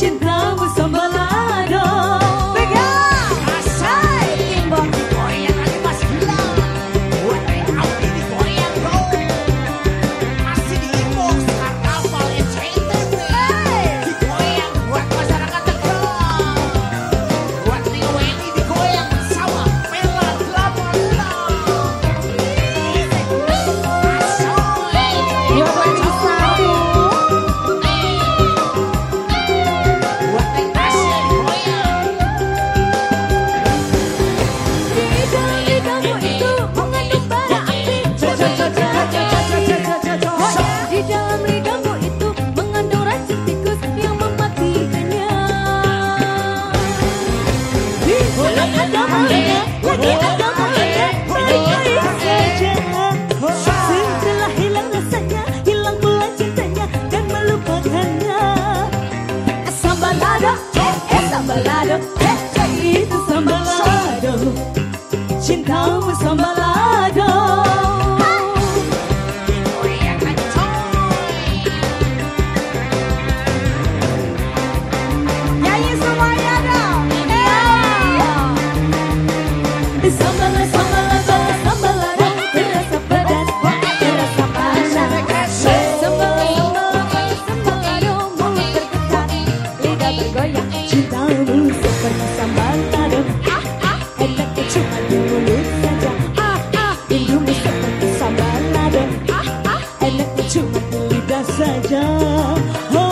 Trên sambalado hey, eh, eh, itu sambalado Cintamu sambalado Nyanyi semuanya eh. Terasa pedas, terasa Mulut lidah bergoyang. Oh.